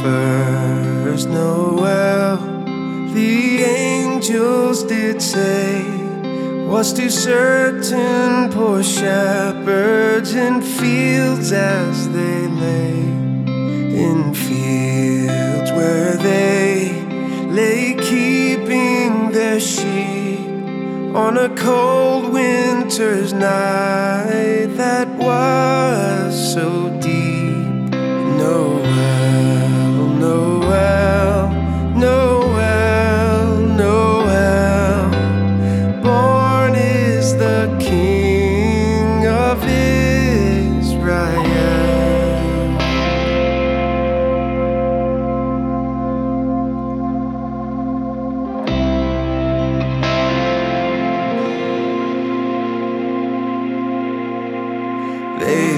first Noel, the angels did say, was to certain poor shepherds in fields as they lay, in fields where they lay keeping their sheep. On a cold winter's night that was so They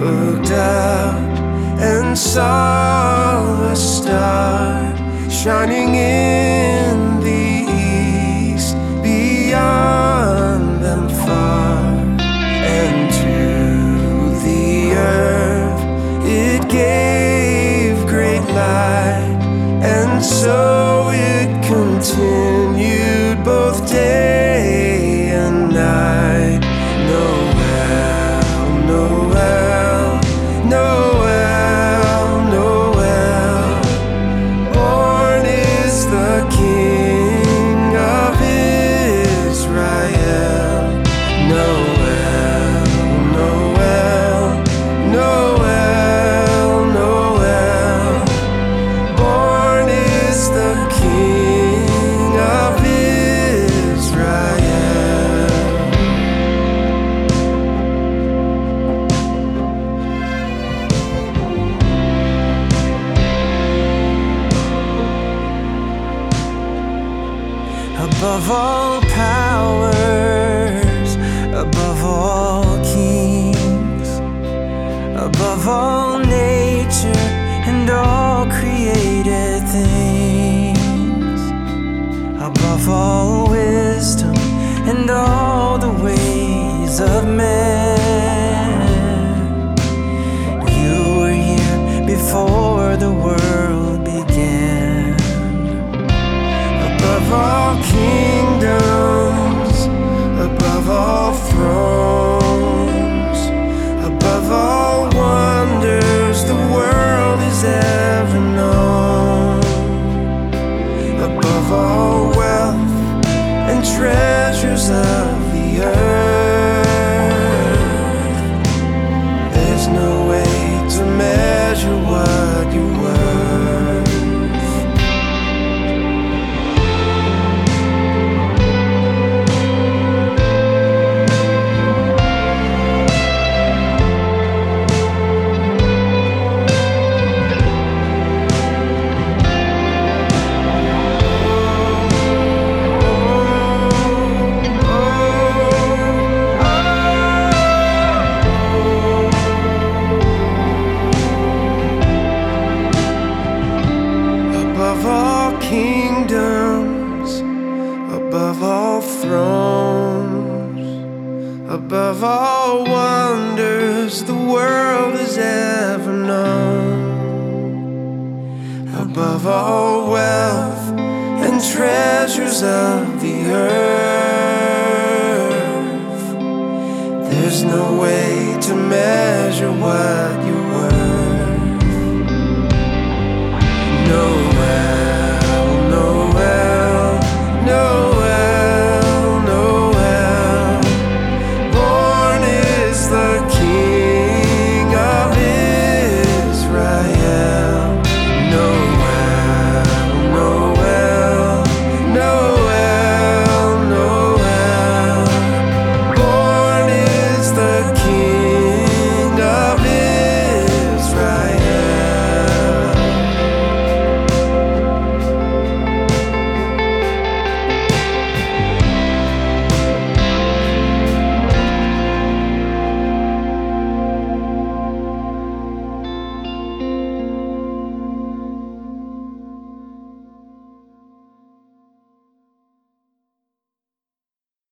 looked out and saw a star shining in above all powers, above all kings, above all nature and all created things, above all wisdom and all the ways of man. Treasures of the earth. above all thrones, above all wonders the world has ever known, above all wealth and treasures of the earth. There's no way to measure what you're worth. No.